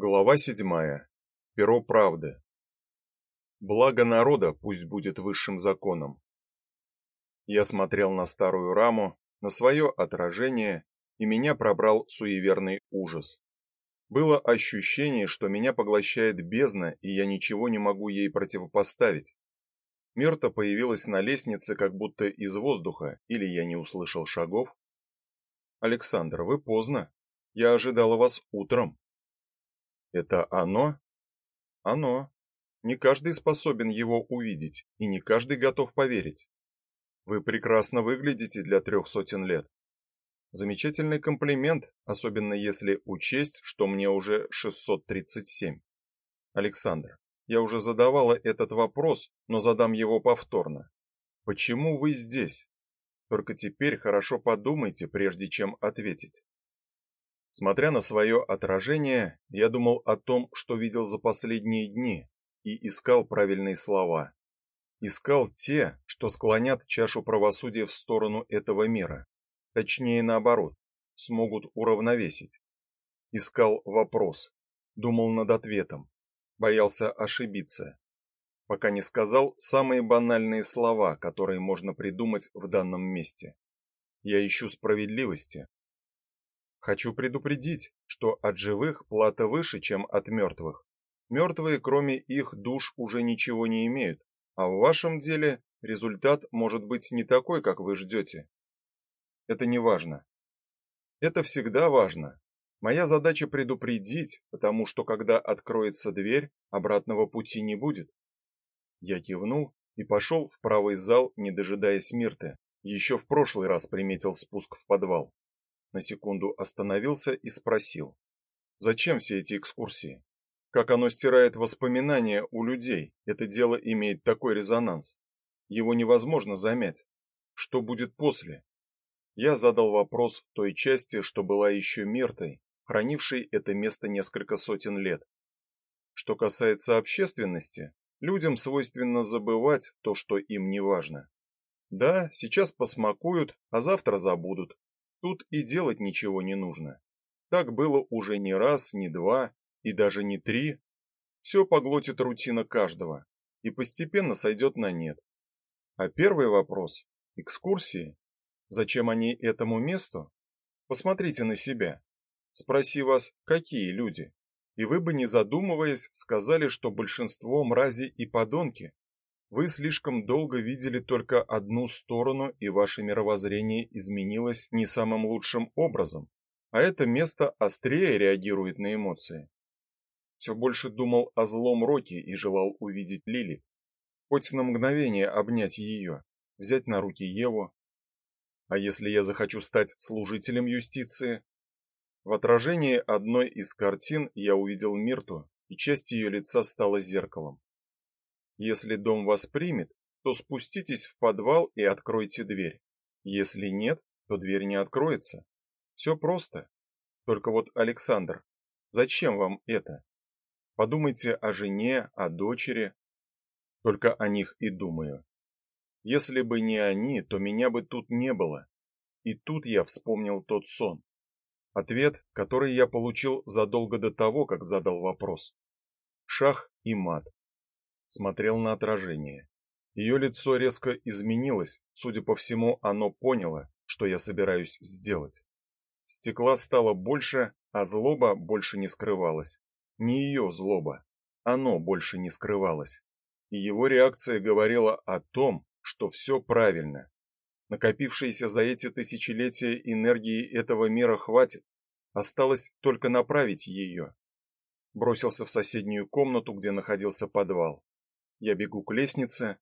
Глава седьмая. Перо правды. Благо народа пусть будет высшим законом. Я смотрел на старую раму, на свое отражение, и меня пробрал суеверный ужас. Было ощущение, что меня поглощает бездна, и я ничего не могу ей противопоставить. Мирта появилась на лестнице как будто из воздуха, или я не услышал шагов. Александр, вы поздно. Я ожидала вас утром. Это оно? Оно. Не каждый способен его увидеть, и не каждый готов поверить. Вы прекрасно выглядите для трех сотен лет. Замечательный комплимент, особенно если учесть, что мне уже 637. Александр, я уже задавала этот вопрос, но задам его повторно. Почему вы здесь? Только теперь хорошо подумайте, прежде чем ответить. Смотря на свое отражение, я думал о том, что видел за последние дни, и искал правильные слова. Искал те, что склонят чашу правосудия в сторону этого мира. Точнее, наоборот, смогут уравновесить. Искал вопрос, думал над ответом, боялся ошибиться, пока не сказал самые банальные слова, которые можно придумать в данном месте. Я ищу справедливости, Хочу предупредить, что от живых плата выше, чем от мертвых. Мертвые, кроме их душ, уже ничего не имеют, а в вашем деле результат может быть не такой, как вы ждете. Это не важно. Это всегда важно. Моя задача предупредить, потому что когда откроется дверь, обратного пути не будет. Я кивнул и пошел в правый зал, не дожидаясь Мирты. Еще в прошлый раз приметил спуск в подвал на секунду остановился и спросил: "Зачем все эти экскурсии? Как оно стирает воспоминания у людей? Это дело имеет такой резонанс. Его невозможно замять. Что будет после?" Я задал вопрос той части, что была еще миртой, хранившей это место несколько сотен лет. Что касается общественности, людям свойственно забывать то, что им не важно. Да, сейчас посмакуют, а завтра забудут. Тут и делать ничего не нужно. Так было уже не раз, не два и даже не три. Все поглотит рутина каждого и постепенно сойдет на нет. А первый вопрос экскурсии. Зачем они этому месту? Посмотрите на себя. Спроси вас, какие люди, и вы бы не задумываясь сказали, что большинство мрази и подонки. Вы слишком долго видели только одну сторону, и ваше мировоззрение изменилось не самым лучшим образом, а это место острее реагирует на эмоции. Все больше думал о злом Роке и желал увидеть Лили, хоть на мгновение обнять ее, взять на руки Еву. А если я захочу стать служителем юстиции? В отражении одной из картин я увидел Мирту, и часть ее лица стала зеркалом. Если дом вас примет, то спуститесь в подвал и откройте дверь. Если нет, то дверь не откроется. Все просто. Только вот, Александр, зачем вам это? Подумайте о жене, о дочери. Только о них и думаю. Если бы не они, то меня бы тут не было. И тут я вспомнил тот сон. Ответ, который я получил задолго до того, как задал вопрос. Шах и мат смотрел на отражение. Ее лицо резко изменилось, судя по всему, оно поняло, что я собираюсь сделать. Стекла стало больше, а злоба больше не скрывалась. Не ее злоба, оно больше не скрывалось. И его реакция говорила о том, что все правильно. Накопившейся за эти тысячелетия энергии этого мира хватит, осталось только направить ее. Бросился в соседнюю комнату, где находился подвал. Я бегу к лестнице,